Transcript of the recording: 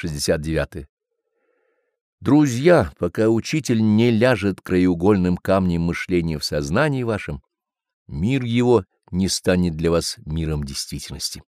69. Друзья, пока учитель не ляжет краеугольным камнем мышления в сознании вашем, мир его не станет для вас миром действительности.